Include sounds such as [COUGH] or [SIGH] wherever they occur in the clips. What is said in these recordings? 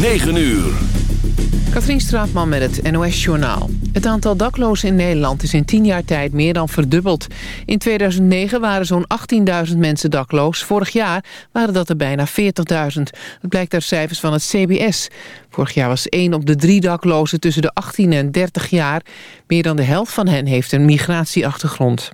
9 uur. Katrien Straatman met het NOS-journaal. Het aantal daklozen in Nederland is in 10 jaar tijd meer dan verdubbeld. In 2009 waren zo'n 18.000 mensen dakloos. Vorig jaar waren dat er bijna 40.000. Dat blijkt uit cijfers van het CBS. Vorig jaar was 1 op de drie daklozen tussen de 18 en 30 jaar. Meer dan de helft van hen heeft een migratieachtergrond.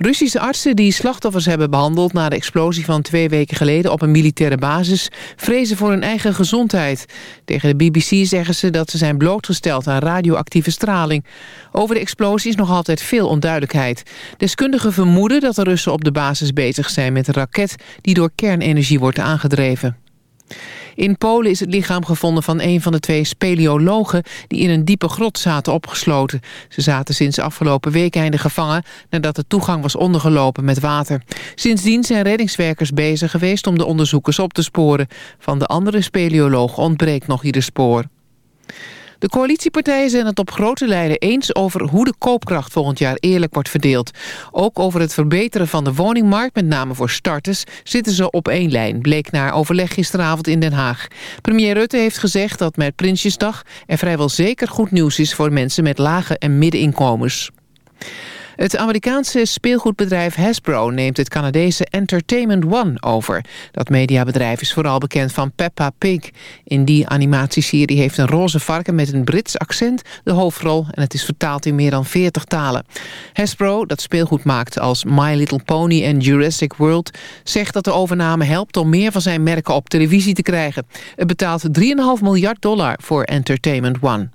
Russische artsen die slachtoffers hebben behandeld... na de explosie van twee weken geleden op een militaire basis... vrezen voor hun eigen gezondheid. Tegen de BBC zeggen ze dat ze zijn blootgesteld aan radioactieve straling. Over de explosie is nog altijd veel onduidelijkheid. Deskundigen vermoeden dat de Russen op de basis bezig zijn met een raket... die door kernenergie wordt aangedreven. In Polen is het lichaam gevonden van een van de twee speleologen... die in een diepe grot zaten opgesloten. Ze zaten sinds afgelopen weekende gevangen... nadat de toegang was ondergelopen met water. Sindsdien zijn reddingswerkers bezig geweest om de onderzoekers op te sporen. Van de andere speleoloog ontbreekt nog ieder spoor. De coalitiepartijen zijn het op grote lijnen eens over hoe de koopkracht volgend jaar eerlijk wordt verdeeld. Ook over het verbeteren van de woningmarkt, met name voor starters, zitten ze op één lijn, bleek naar overleg gisteravond in Den Haag. Premier Rutte heeft gezegd dat met Prinsjesdag er vrijwel zeker goed nieuws is voor mensen met lage en middeninkomens. Het Amerikaanse speelgoedbedrijf Hasbro neemt het Canadese Entertainment One over. Dat mediabedrijf is vooral bekend van Peppa Pig. In die animatieserie heeft een roze varken met een Brits accent de hoofdrol... en het is vertaald in meer dan 40 talen. Hasbro, dat speelgoed maakt als My Little Pony en Jurassic World... zegt dat de overname helpt om meer van zijn merken op televisie te krijgen. Het betaalt 3,5 miljard dollar voor Entertainment One.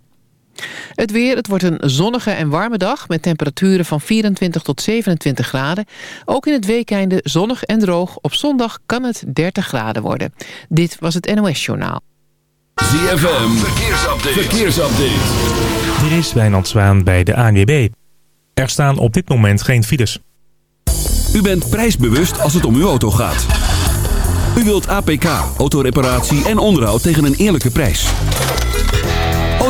Het weer, het wordt een zonnige en warme dag... met temperaturen van 24 tot 27 graden. Ook in het weekende zonnig en droog. Op zondag kan het 30 graden worden. Dit was het NOS Journaal. ZFM, verkeersupdate. verkeersupdate. Dit is Wijnand Zwaan bij de ANWB. Er staan op dit moment geen files. U bent prijsbewust als het om uw auto gaat. U wilt APK, autoreparatie en onderhoud tegen een eerlijke prijs.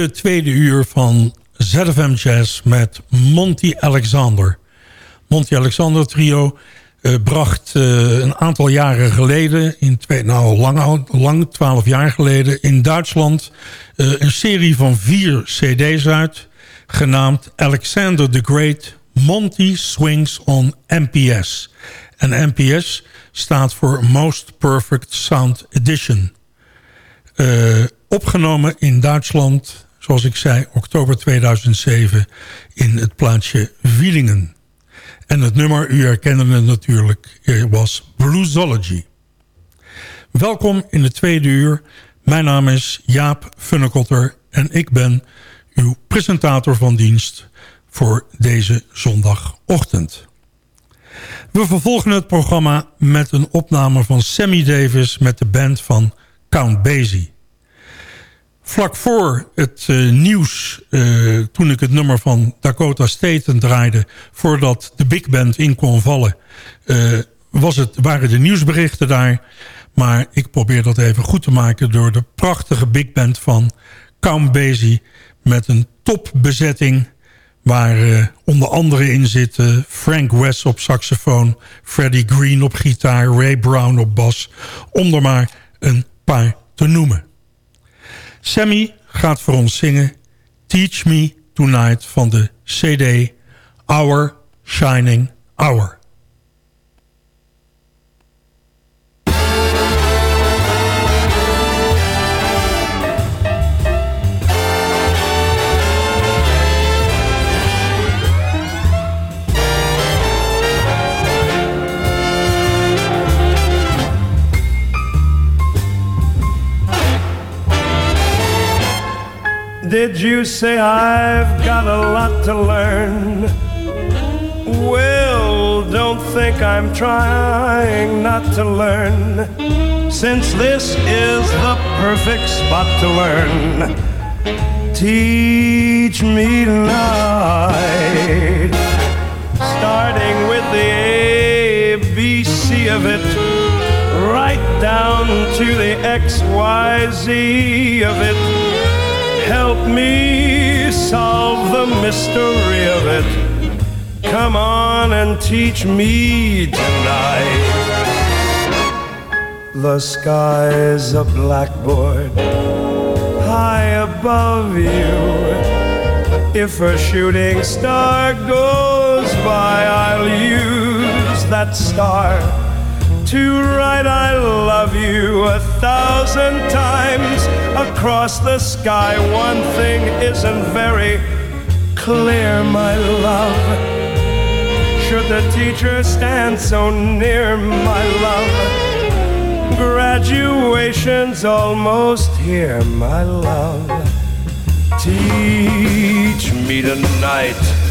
Het tweede uur van ZFM Jazz met Monty Alexander. Monty Alexander trio uh, bracht uh, een aantal jaren geleden... in twee, nou lang, lang, twaalf jaar geleden... in Duitsland uh, een serie van vier cd's uit... genaamd Alexander the Great Monty Swings on MPS. En MPS staat voor Most Perfect Sound Edition. Opgenomen in Duitsland, zoals ik zei, oktober 2007... in het plaatsje Wielingen. En het nummer, u herkende het natuurlijk, eh, was Bluesology. Welkom in de tweede uur. Mijn naam is Jaap Funnekotter en ik ben uw presentator van dienst voor deze zondagochtend. We vervolgen het programma met een opname van Sammy Davis met de band van Count Basie. Vlak voor het uh, nieuws, uh, toen ik het nummer van Dakota Staten draaide... voordat de big band in kon vallen, uh, was het, waren de nieuwsberichten daar. Maar ik probeer dat even goed te maken... door de prachtige big band van Count Basie... met een topbezetting waar onder andere in zitten... Frank West op saxofoon, Freddie Green op gitaar... Ray Brown op bas, om er maar een paar te noemen. Sammy gaat voor ons zingen Teach Me Tonight van de CD Our Shining Hour. Did you say I've got a lot to learn? Well, don't think I'm trying not to learn, since this is the perfect spot to learn. Teach me tonight, starting with the ABC of it, right down to the XYZ of it help me solve the mystery of it. Come on and teach me tonight. The sky's a blackboard high above you. If a shooting star goes by, I'll use that star to write I love you a thousand times across the sky. One thing isn't very clear, my love. Should the teacher stand so near, my love? Graduation's almost here, my love. Teach me tonight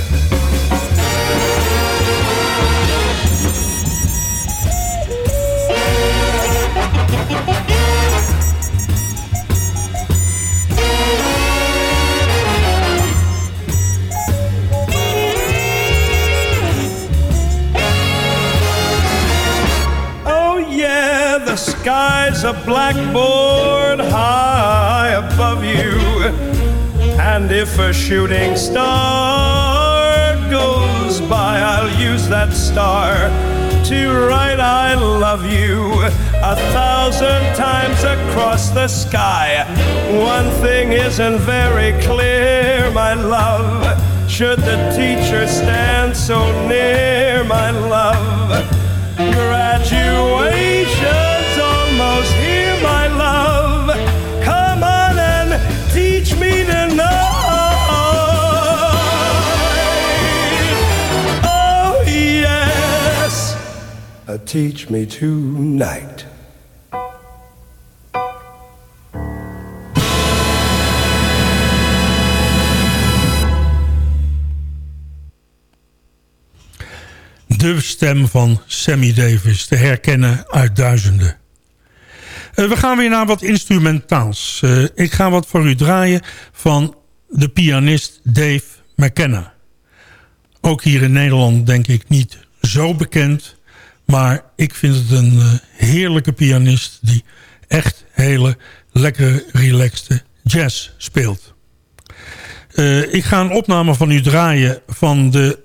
sky's a blackboard high above you. And if a shooting star goes by, I'll use that star to write I love you a thousand times across the sky. One thing isn't very clear, my love. Should the teacher stand so near, my love? Graduation teach me tonight. De stem van Sammy Davis te herkennen uit duizenden. Uh, we gaan weer naar wat instrumentaals. Uh, ik ga wat voor u draaien van de pianist Dave McKenna. Ook hier in Nederland denk ik niet zo bekend. Maar ik vind het een uh, heerlijke pianist die echt hele lekkere, relaxte jazz speelt. Uh, ik ga een opname van u draaien van de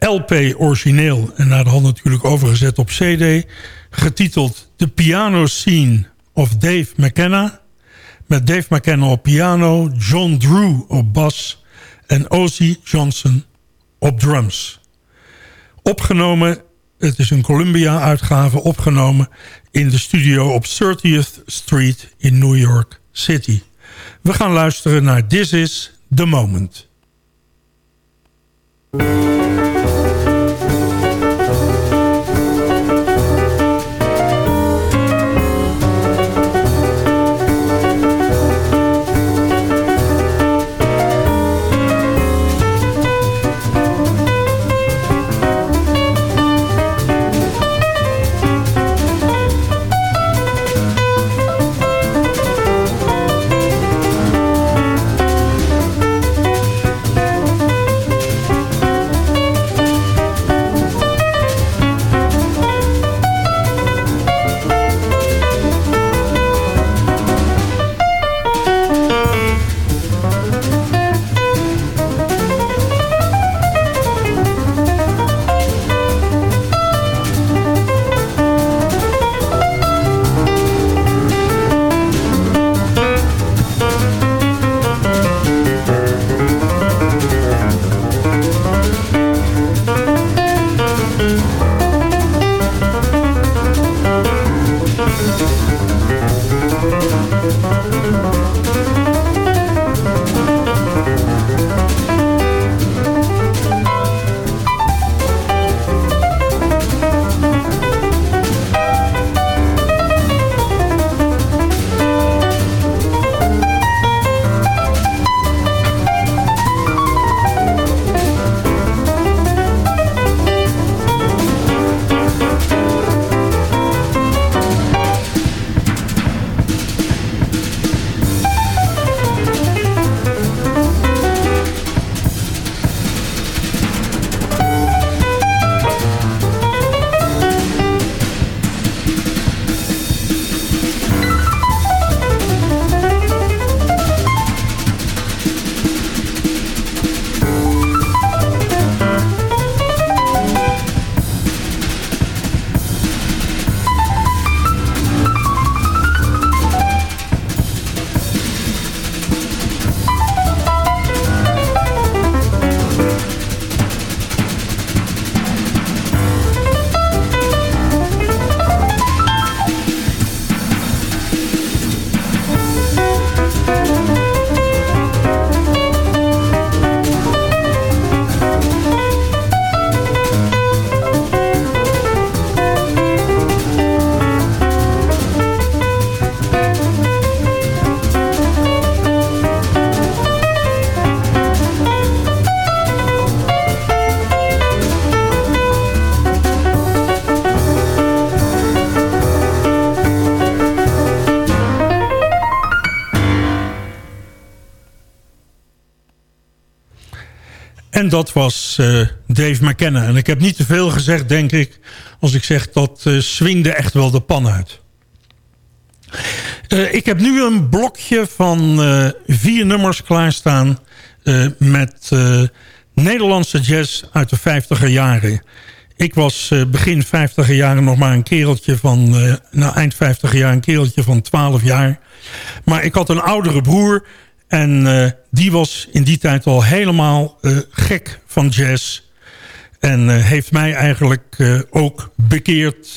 uh, LP origineel... en naar de natuurlijk overgezet op CD... getiteld The Piano Scene of Dave McKenna... met Dave McKenna op piano, John Drew op bas... en Ozzy Johnson op drums. Opgenomen, het is een Columbia-uitgave... opgenomen in de studio op 30th Street in New York City... We gaan luisteren naar This is the Moment. En dat was uh, Dave McKenna. En ik heb niet te veel gezegd, denk ik... als ik zeg dat uh, swingde echt wel de pan uit. Uh, ik heb nu een blokje van vier nummers klaarstaan... met Nederlandse jazz uit de 50er jaren. Ik was begin 50er jaren nog maar een kereltje van... nou, eind 50er jaar een kereltje van 12 jaar. Maar ik had een oudere broer en uh, die was in die tijd al helemaal uh, gek van jazz. En uh, heeft mij eigenlijk ook bekeerd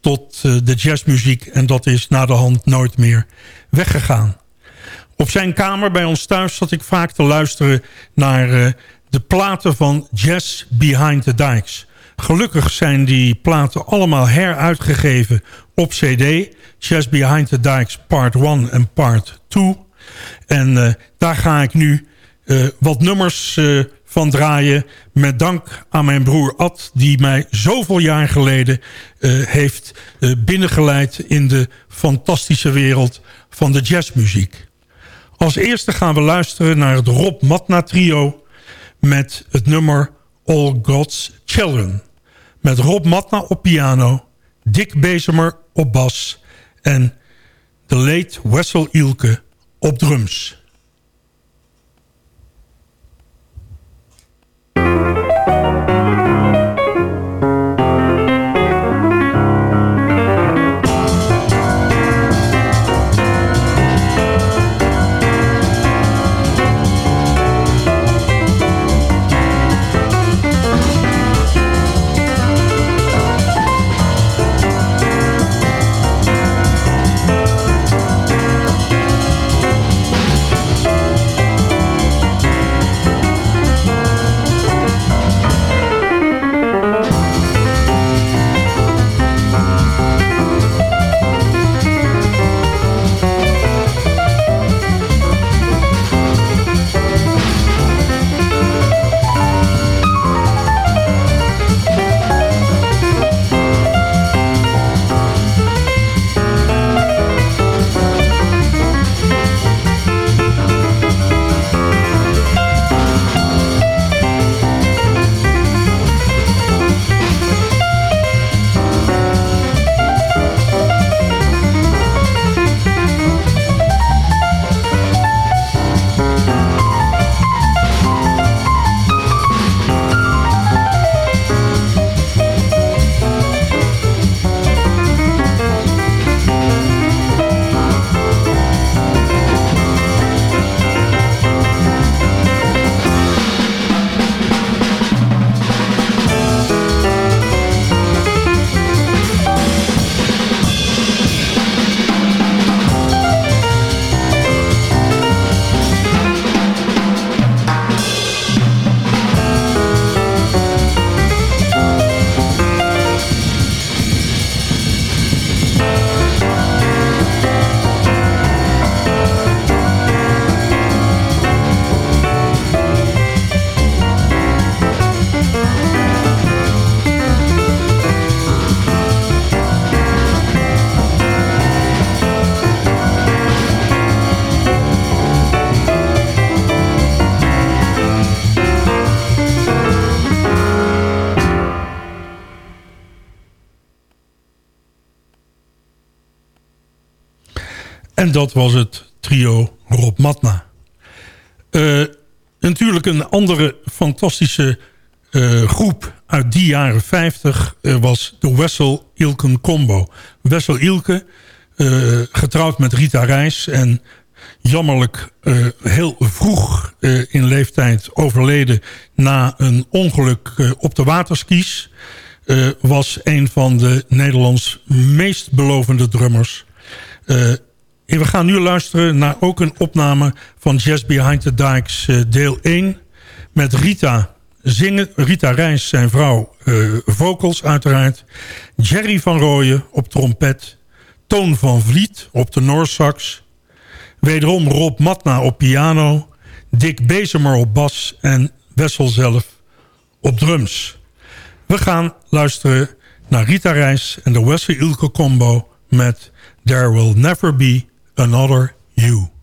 tot de jazzmuziek. En dat is na de hand nooit meer weggegaan. Op zijn kamer bij ons thuis zat ik vaak te luisteren naar de platen van Jazz Behind the Dikes. Gelukkig zijn die platen allemaal heruitgegeven op cd. Jazz Behind the Dikes Part 1 en Part 2. En uh, daar ga ik nu uh, wat nummers uh, van draaien. Met dank aan mijn broer Ad. Die mij zoveel jaar geleden heeft binnengeleid in de fantastische wereld van de jazzmuziek. Als eerste gaan we luisteren naar het Rob Matna trio. Met het nummer All God's Children. Met Rob Matna op piano. Dick Bezemer op bas. En de late Wessel Ilke op drums. En dat was het trio Rob Matna. Uh, natuurlijk een andere fantastische uh, groep uit die jaren 50 uh, was de Wessel Ilken Combo. Wessel Ilke, getrouwd met Rita Reis en jammerlijk heel vroeg in leeftijd overleden na een ongeluk op de waterskies... was een van de Nederlands meest belovende drummers... We gaan nu luisteren naar ook een opname van Jazz Behind the Dikes uh, deel 1. Met Rita zingen, Rita Reis, zijn vrouw, uh, vocals uiteraard. Jerry van Rooyen op trompet. Toon van Vliet op de Noorsax. Wederom Rob Matna op piano. Dick Bezemer op bas en Wessel zelf op drums. We gaan luisteren naar Rita Reis en de Wesley Ilke combo met There Will Never Be Another You.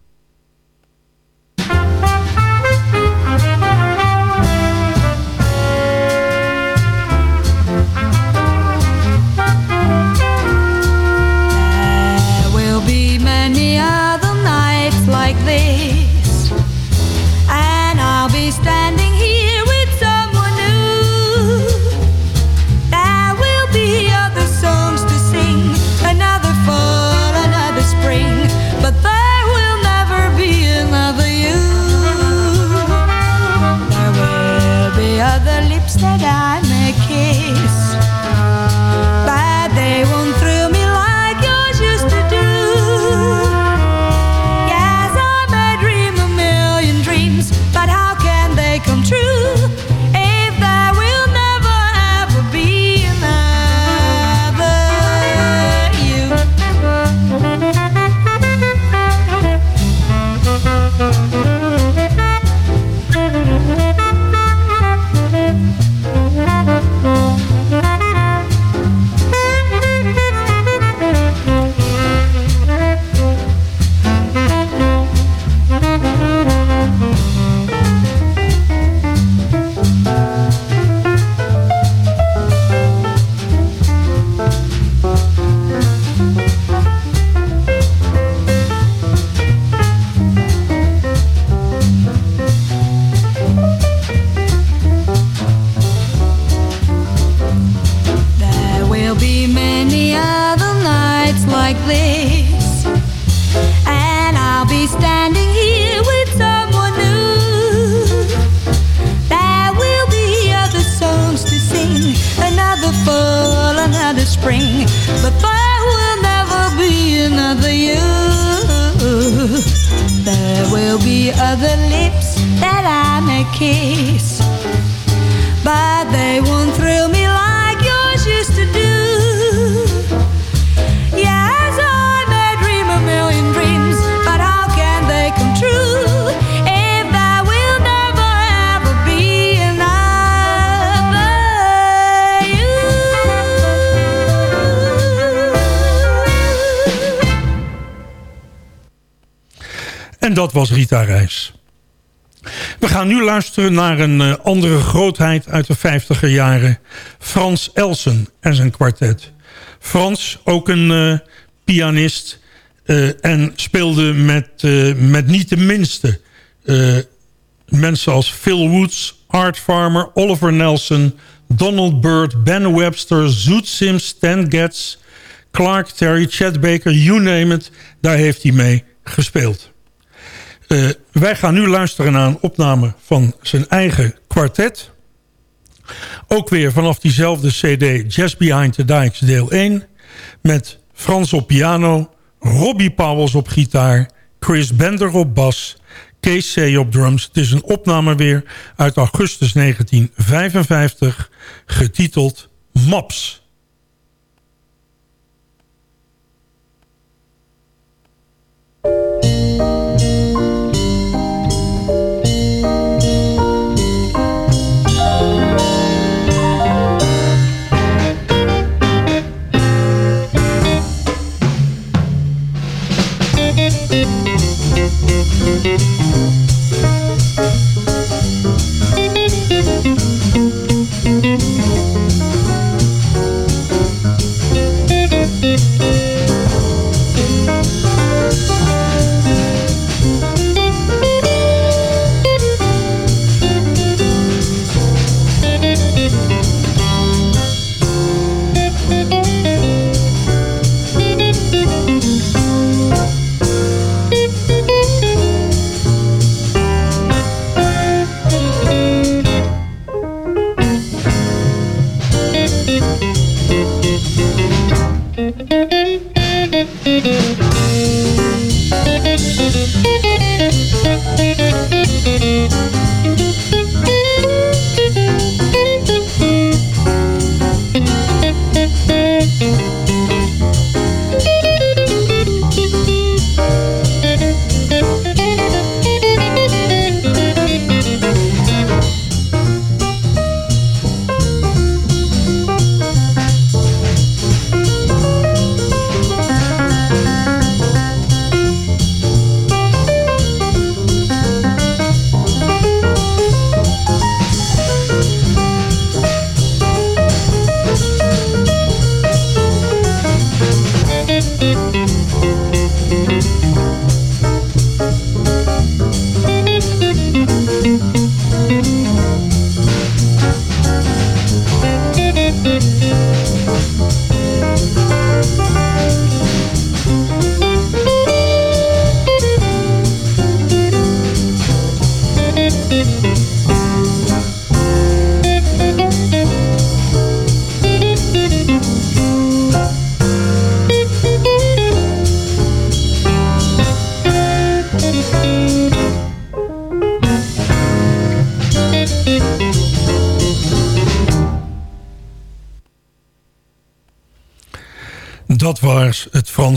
En dat was Rita Reis. We gaan nu luisteren naar een eh, andere grootheid uit de 50er jaren. Frans Elsen en zijn kwartet. Frans, ook een eh, pianist. eh, en speelde met, met niet de minste mensen als Phil Woods, Art Farmer, Oliver Nelson... Donald Byrd, Ben Webster, Zoet Sims, Stan Getz... Clark Terry, Chet Baker, you name it. Daar heeft hij mee gespeeld. Eh, wij gaan nu luisteren naar een opname van zijn eigen kwartet. Ook weer vanaf diezelfde cd Jazz Behind the Dikes deel 1. Met Frans op piano, Robbie Powels op gitaar... Chris Bender op bas, Kees C. op drums. Het is een opname weer uit augustus 1955, getiteld Maps.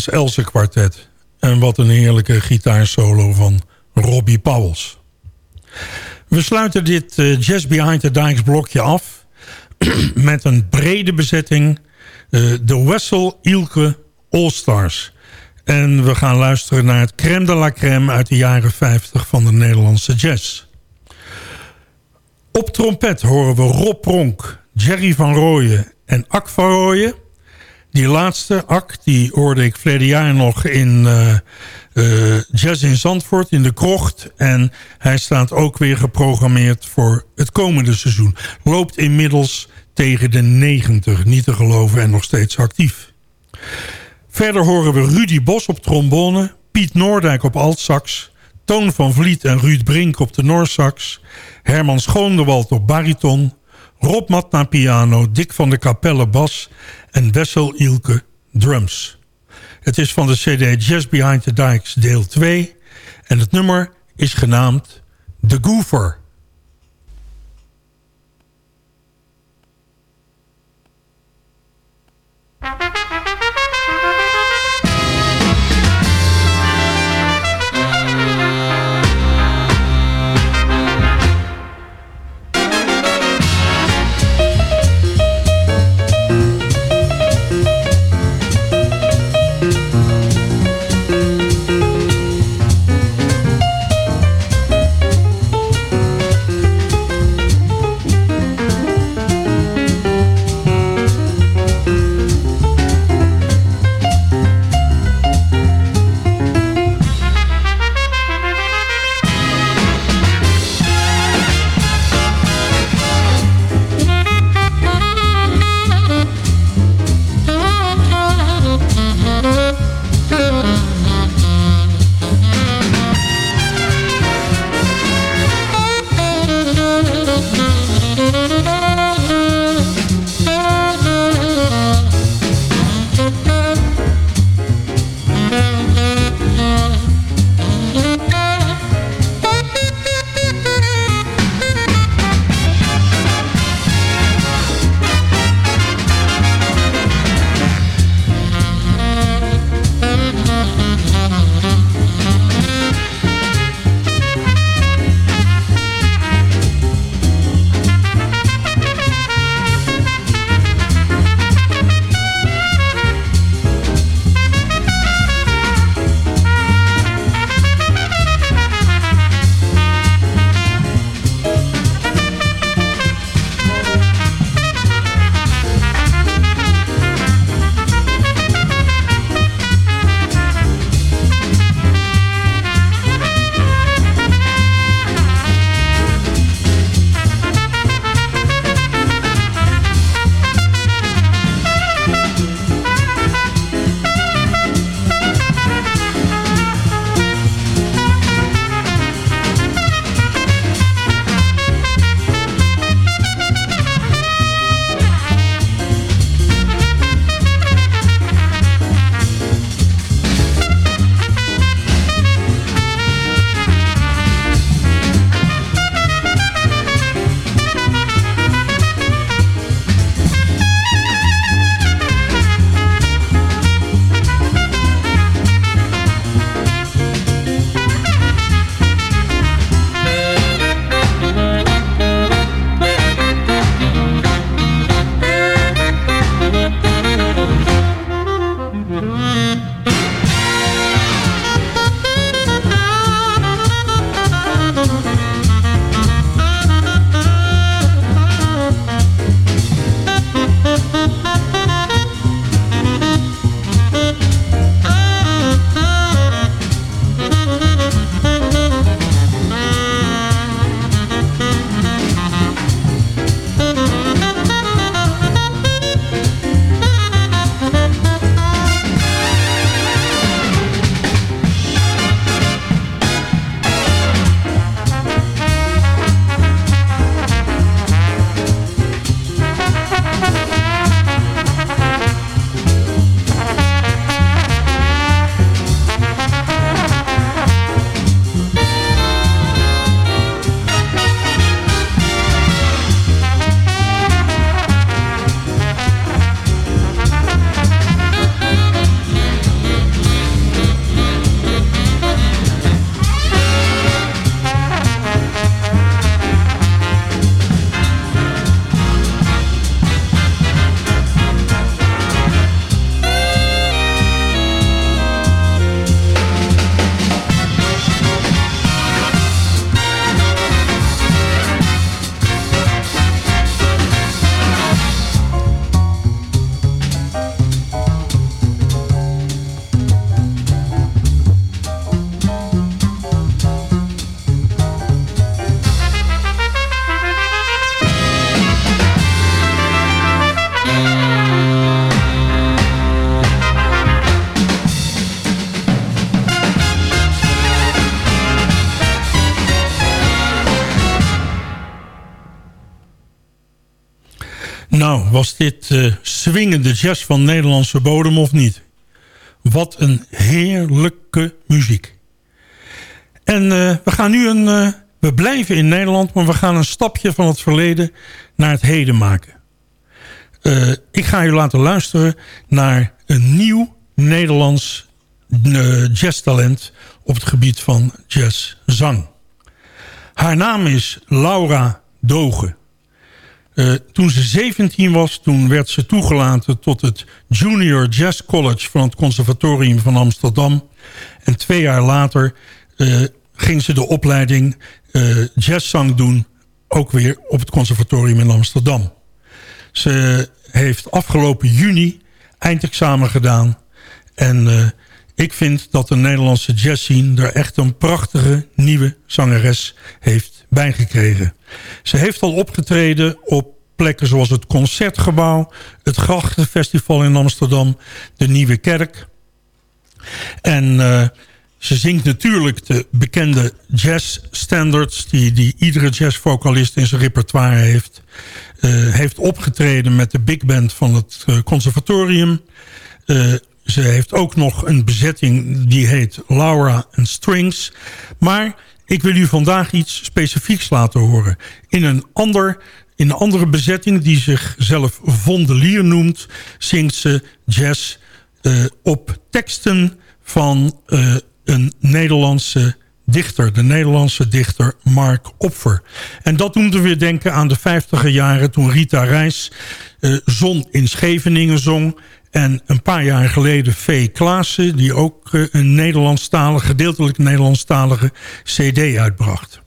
Else kwartet. En wat een heerlijke gitaarsolo van Robbie Powels. We sluiten dit eh, Jazz Behind the Dikes blokje af... [CLEARS THROAT] met een brede bezetting. eh, de Wessel Ilke All-Stars. En we gaan luisteren naar het crème de la crème... uit de jaren 50 van de Nederlandse jazz. Op trompet horen we Rob Pronk, Jerry van Rooyen en Ak van Rooyen... Die laatste, Ak, die hoorde ik verleden jaar nog in eh, Jazz in Zandvoort, in de krocht. En hij staat ook weer geprogrammeerd voor het komende seizoen. Loopt inmiddels tegen de 90, niet te geloven en nog steeds actief. Verder horen we Rudy Bos op trombone, Piet Noordijk op altsax... Toon van Vliet en Ruud Brink op de Noorsax... Herman Schoonderwald op bariton... Rob Matna piano, Dick van de Capelle bas... en Wessel Ilke drums. Het is van de cd Just Behind the Dikes deel 2 en het nummer is genaamd The Goofer. Was dit uh, swingende jazz van Nederlandse bodem of niet? Wat een heerlijke muziek. En uh, we gaan nu een... Uh, we blijven in Nederland, maar we gaan een stapje van het verleden naar het heden maken. ik ga u laten luisteren naar een nieuw Nederlands jazztalent op het gebied van jazzzang. Haar naam is Laura Dogen. Uh, toen ze 17 was, toen werd ze toegelaten tot het Junior Jazz College van het Conservatorium van Amsterdam. En twee jaar later uh, ging ze de opleiding uh, jazzzang doen, ook weer op het Conservatorium in Amsterdam. Ze heeft afgelopen juni eindexamen gedaan en ik vind dat de Nederlandse jazzscene er echt een prachtige nieuwe zangeres heeft bijgekregen. Ze heeft al opgetreden op plekken zoals het Concertgebouw... het Grachtenfestival in Amsterdam, de Nieuwe Kerk. En uh, ze zingt natuurlijk de bekende jazzstandards... Die, die iedere jazzvocalist in zijn repertoire heeft. Uh, heeft opgetreden met de big band van het uh, conservatorium... Ze heeft ook nog een bezetting die heet Laura and Strings. Maar ik wil u vandaag iets specifieks laten horen. In een, ander, in een andere bezetting die zichzelf Vondelier noemt... zingt ze jazz uh, op teksten van uh, een Nederlandse dichter. De Nederlandse dichter Mark Opfer. En dat doet we weer denken aan de vijftiger jaren... toen Rita Reis uh, Zon in Scheveningen zong... En een paar jaar geleden V. Klaassen... die ook uh, een Nederlandstalige, gedeeltelijk Nederlandstalige cd uitbracht.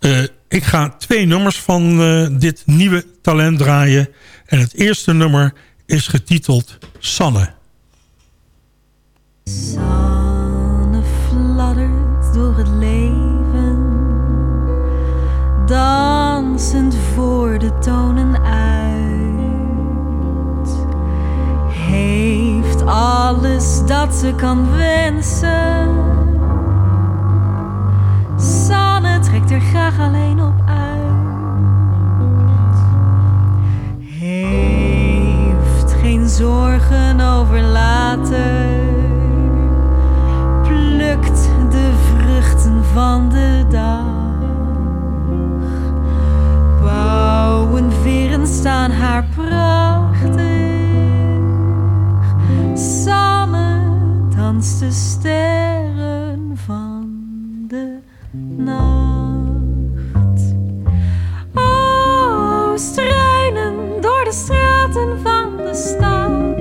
Uh, ik ga twee nummers van uh, dit nieuwe talent draaien. En het eerste nummer is getiteld Sanne. Sanne fladdert door het leven. Dansend voor de tonen alles dat ze kan wensen. Sanne trekt er graag alleen op uit. Heeft geen zorgen over later. Plukt de vruchten van de dag. Bouwen veren staan haar prachtig. Danst de sterren van de nacht. Oh, struinen door de straten van de stad.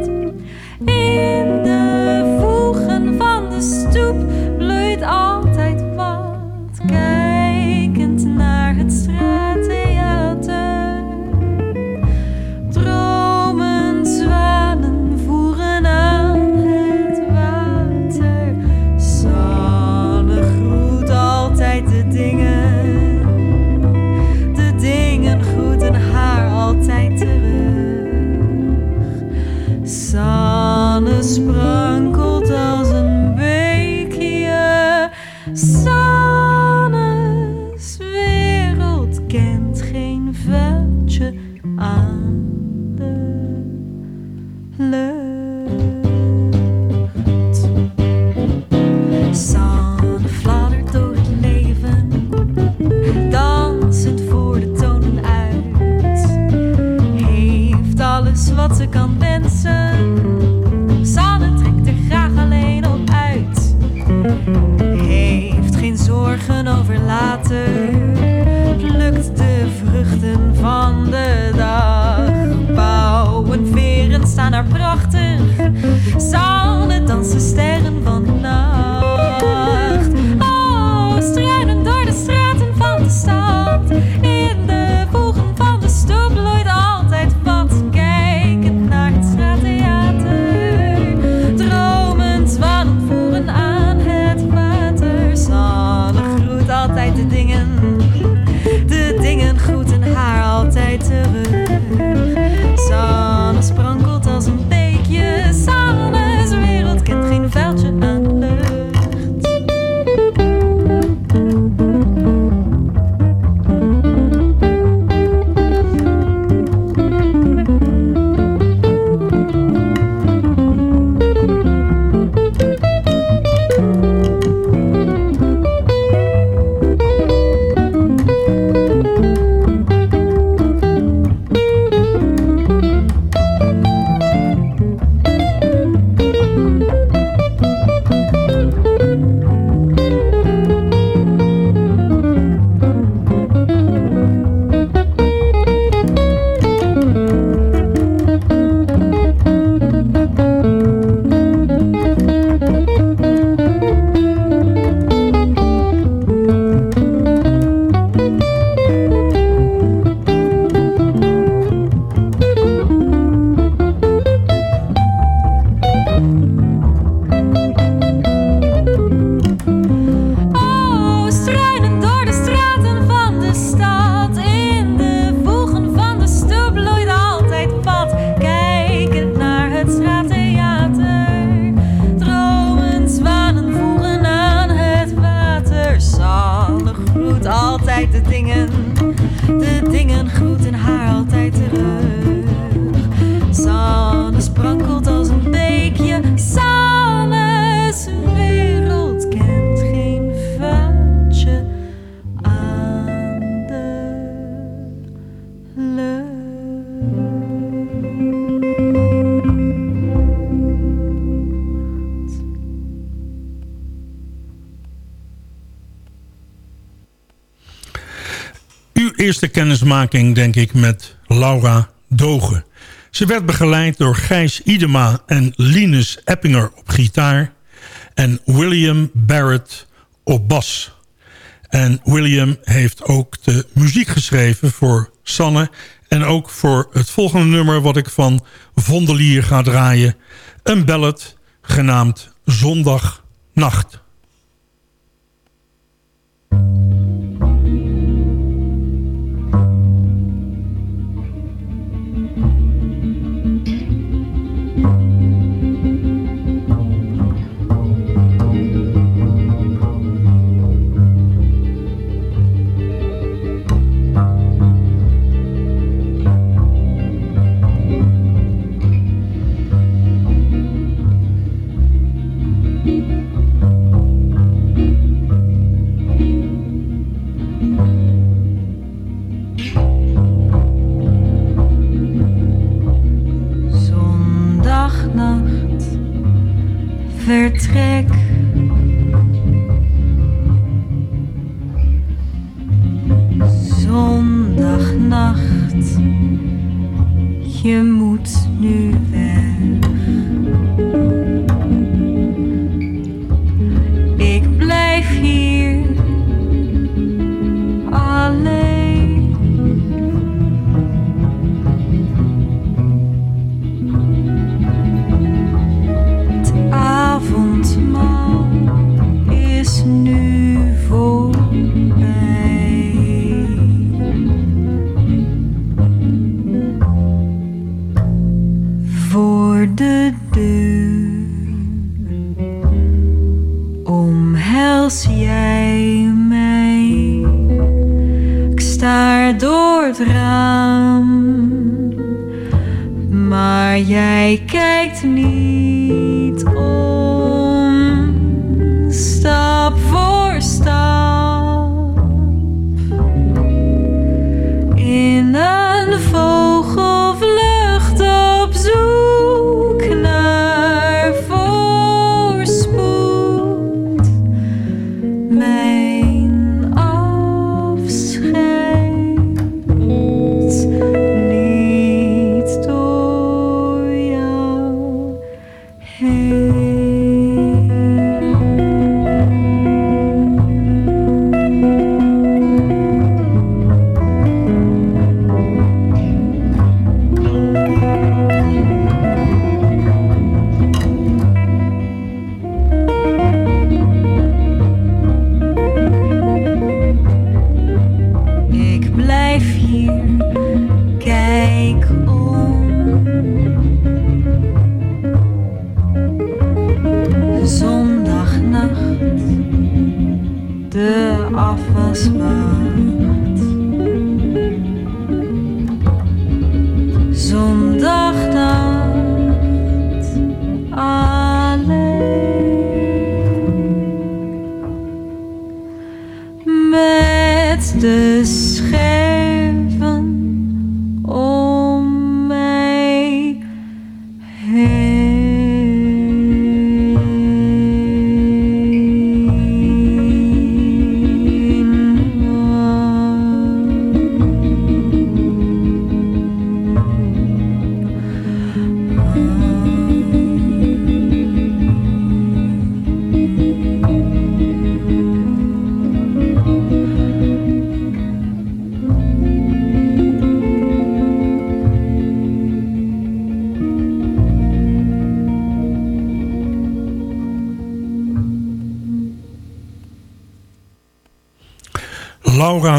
Kennismaking, denk ik, met Laura Dogen. Ze werd begeleid door Gijs Idema en Linus Eppinger op gitaar... en William Barrett op bas. En William heeft ook de muziek geschreven voor Sanne... en ook voor het volgende nummer wat ik van Vondelier ga draaien... een ballad genaamd Zondagnacht.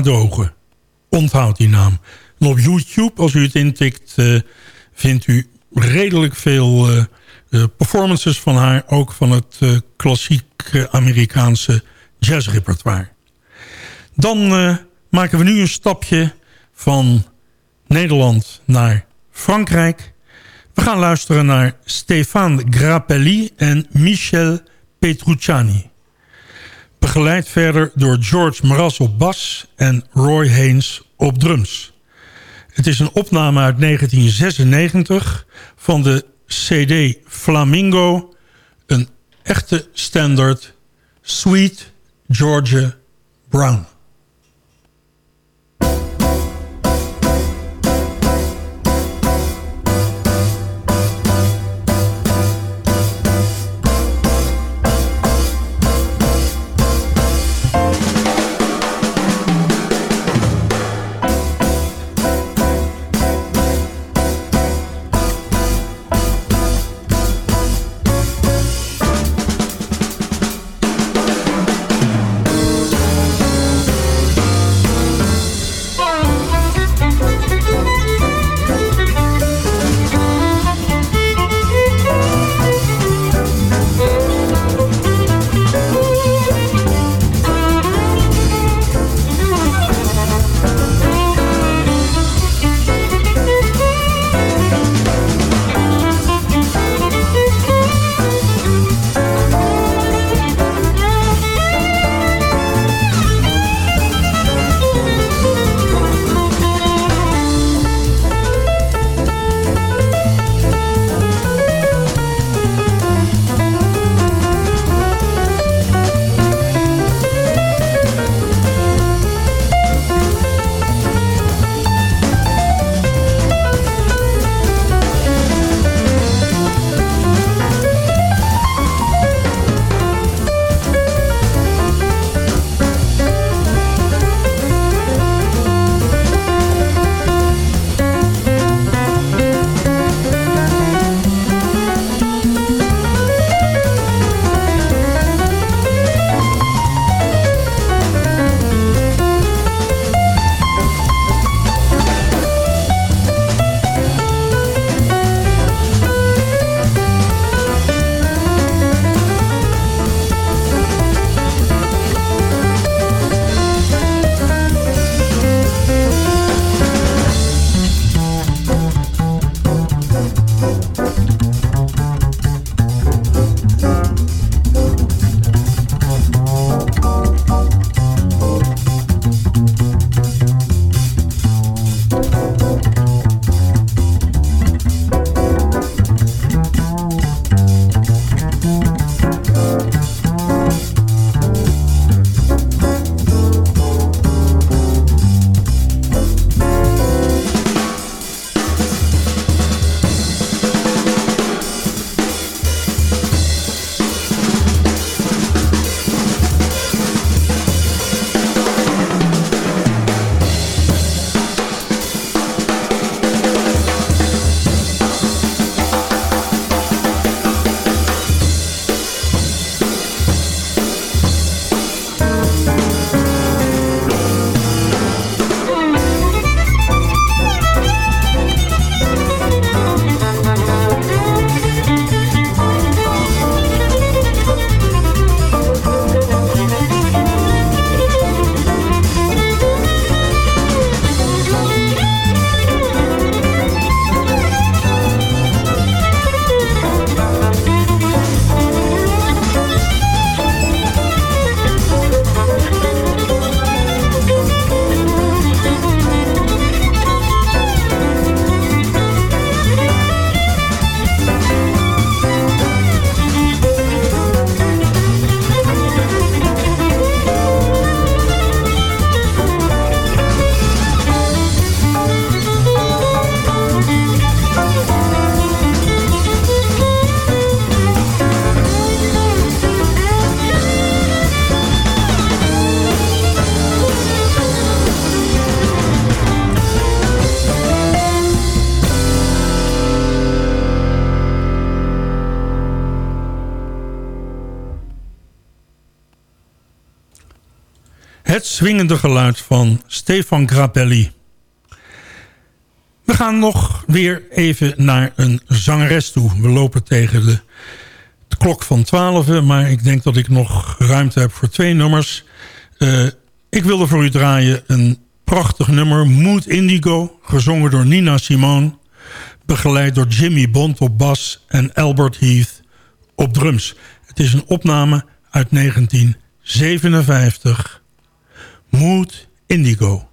Laura Dogen. Onthoud die naam. En op YouTube, als u het intikt, eh, vindt u redelijk veel eh, eh, performances van haar. Ook van het eh, klassiek Amerikaanse jazzrepertoire. Dan maken we nu een stapje van Nederland naar Frankrijk. We gaan luisteren naar Stéphane Grappelli en Michel Petrucciani. Begeleid verder door George Mraz op bas en Roy Haynes op drums. Het is een opname uit 1996 van de CD Flamingo. Een echte standaard Sweet Georgia Brown. Swingende geluid van Stefan Grappelli. We gaan nog weer even naar een zangeres toe. We lopen tegen de, klok van 12, maar ik denk dat ik nog ruimte heb voor twee nummers. Uh, ik wilde voor u draaien een prachtig nummer, Mood Indigo, gezongen door Nina Simone, begeleid door Jimmy Bond op bas en Albert Heath op drums. Het is een opname uit 1957. Mood Indigo.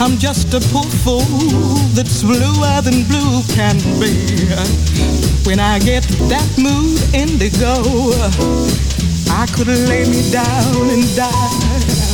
I'm just a poor fool that's bluer than blue can be. When I get that mood indigo, I could lay me down and die.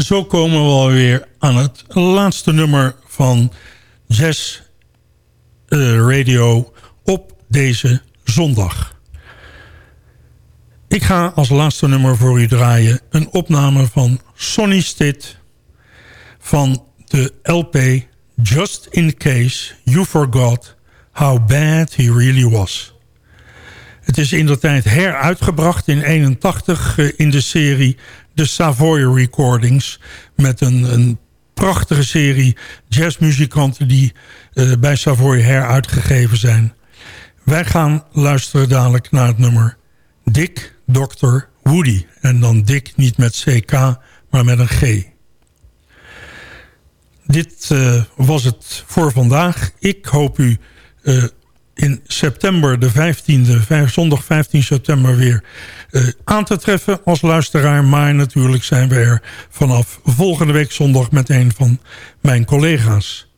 Zo komen we alweer aan het laatste nummer van Jazz uh, Radio op deze zondag. Ik ga als laatste nummer voor u draaien een opname van Sonny Stitt van de LP Just in Case You Forgot How Bad He Really Was. Het is in de tijd heruitgebracht in 81 eh, in de serie The Savoy Recordings. Met een, een prachtige serie jazzmuzikanten die uh, bij Savoy heruitgegeven zijn. Wij gaan luisteren dadelijk naar het nummer Dick Dr. Woody. En dan Dick niet met CK, maar met een G. Dit uh, was het voor vandaag. Ik hoop u uh, in september, de 15e, zondag 15 september weer uh, aan te treffen als luisteraar. Maar natuurlijk zijn we er vanaf volgende week zondag met een van mijn collega's.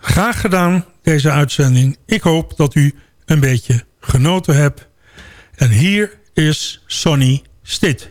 Graag gedaan deze uitzending. Ik hoop dat u een beetje genoten hebt. En hier is Sonny Stitt.